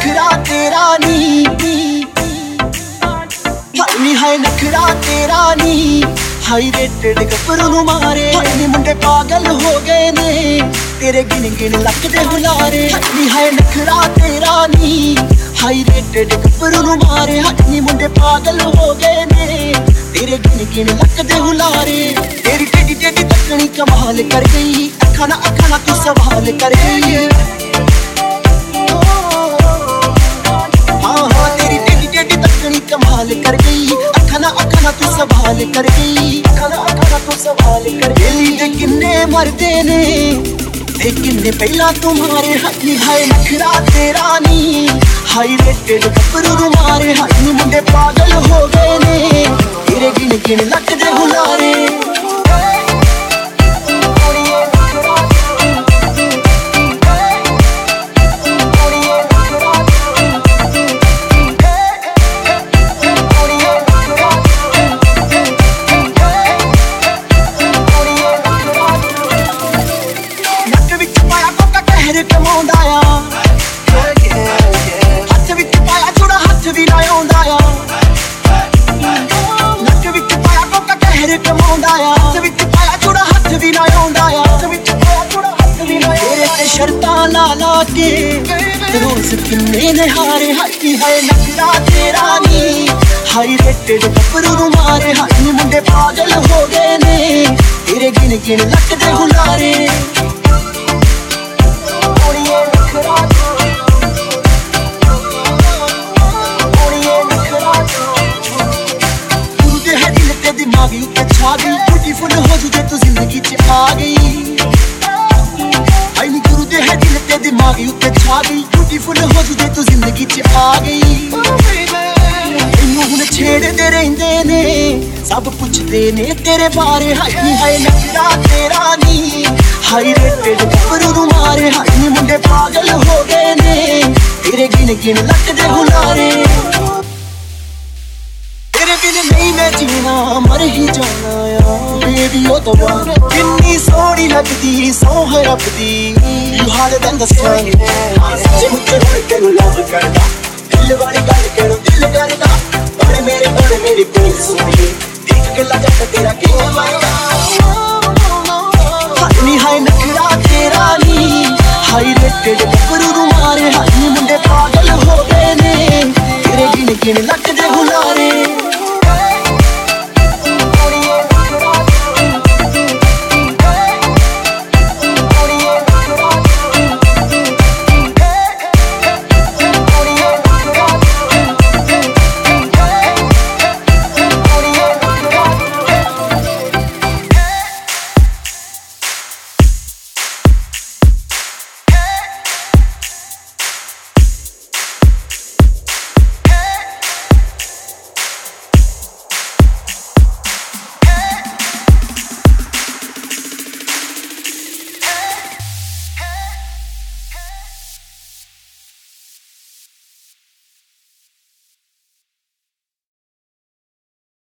ਨਖਰਾ ਤੇਰਾ ਨੀ high high ਨਖਰਾ ਤੇਰਾ ਨੀ ਹਾਈ ਰੇਟਡ ਗੱਭਰੂ ਨੂੰ ਮਾਰੇ ਹਾਈ ਮੁੰਡੇ ਪਾਗਲ ਹੋ ਗਏ ਨੇ ਤੇਰੇ ਗਿਣ ਗਿਣ ਲੱਗਦੇ ਹੁਲਾਰੇ ਹਾਈ ਹਾਈ ਨਖਰਾ ਤੇਰਾ ਨੀ ਹਾਈ ਰੇਟਡ ਗੱਭਰੂ ਨੂੰ ਮਾਰੇ ਹਾਈ ਮੁੰਡੇ ਪਾਗਲ ਹੋ ਗਏ ਨੇ ਤੇਰੇ ਗਿਣ ਗਿਣ ਲੱਗਦੇ ਹੁਲਾਰੇ ਤੇਰੀ ਟੇਡੀ ਟੇਡੀ ਤੱਕਣੀ ਕਮਾਲ ਕਰ ਗਈ ਅੱਖਾਂ ਨਾ ਅੱਖਾਂ ਨਾ ਤੂੰ ਸਵਾਲ ਕਰ ਗਈ ਅੱਖਾਂ ਨਾ ਸਵਾਲ ਕਰ ਗਈ। ਅੱਖਾਂ ਨਾ ਸਵਾਲ ਕਰ ਗਈ। ਦੇ ਕਿੰਨੇ ਮਰਦੇ ਨੇ? ਤੇ ਕਿੰਨੇ ਪਹਿਲਾਂ ਤੁਮਾਰੇ ਹੱਥੀ ਹਾਏ ਨਖਰਾ ਤੇਰਾ ਨੀ। ਹਾਈ ਰੇਟਡ ਗੱਭਰੂ ਨੂੰ ਮਾਰੇ ਹਾਈ ਮੁੰਡੇ ਪਾਗਲ ਹੋ ਗਏ ਨੇ। ਤੇਰੇ ਗਿਣ ਗਿਣ ਲੱਕ ਦੇ ਹੁਲਾਰੇ। ਕੋਕਾ ਕਮਾਉਂਦਾ ਆ। ਹੱਥ ਵਿੱਚ ਪਾਇਆ ਛੋੜਾ ਹੱਥ ਵੀ ਲਾਉਂਦਾ ਆ। ਹੱਥ ਵਿੱਚ ਪਾਇਆ ਛੋੜਾ ਹੱਥ ਵੀ ਲਾਉਂਦਾ ਤੇਰੇ ਤੇ ਸ਼ਰਤਾਂ ਲਾ ਲਾ ਕੇ ਰੋਜ਼ ਕਿੰਨੇ ਨੇ ਹਾਰੇ ਹਾਈ ਹਾਏ ਨਖਰਾ ਤੇਰਾ ਨੀ। ਹਾਈ ਰੇਟਡ ਗੱਭਰੂ ਨੂੰ ਮਾਰੇ, ਹਾਈ ਮੁੰਡੇ ਪਾਗਲ ਹੋ ਗਏ ਨੇ। ਤੇਰੇ ਗਿਣ ਗਿਣ ਲੱਕ ਹੁਲਾਰੇ। ਛਾ ਗਈ ਬਿਊਟੀਫੁਲ ਹੋ ਜੂ ਜੇ ਤੂੰ ਜ਼ਿੰਦਗੀ 'ਚ ਆ ਗਈ। ਆਈ ਨੀ ਗੁਰੂ ਦੇ ਹੈ ਦਿਲ ਤੇ ਦਿਮਾਗੀ ਉੱਤੇ ਛਾ ਗਈ। ਬਿਊਟੀਫੁਲ ਹੋ ਜੂ ਜੇ ਤੂੰ ਜ਼ਿੰਦਗੀ 'ਚ ਆ ਗਈ। ਇਹਨੂੰ ਹੁਣ ਛੇੜਦੇ ਰਹਿੰਦੇ ਨੇ, ਸਭ ਪੁੱਛਦੇ ਨੇ, ਤੇਰੇ ਬਾਰੇ ਹਾਈ ਨੀ, ਹਾਏ ਤੇਰਾ ਨੀ। ਹਾਈ ਰੇਟਡ ਗੱਭਰੂ ਨੂੰ ਮਾਰੇ ਹਾਈ ਮੁੰਡੇ ਪਾਗਲ ਹੋ ਗਏ ਨੇ। ਤੇਰੇ ਗਿਣ ਗਿਣ ਲੱਕ ਦੇ ਹੁਲਾਰੇ। ਜੀਣਾ ਮਰ ਹੀ ਜਾਣਾ ਆ। ਬੇਬੀ ਉਹ ਤਾਂ ਬਾਤ ਕਿੰਨੀ ਸੋਹਣੀ ਲੱਗਦੀ ਸੌ ਹੈ ਰੱਬ ਦੀ you hard than the sun